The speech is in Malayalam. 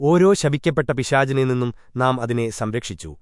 ഓരോ ശപിക്കപ്പെട്ട പിശാചിനെ നിന്നും നാം അതിനെ സംരക്ഷിച്ചു.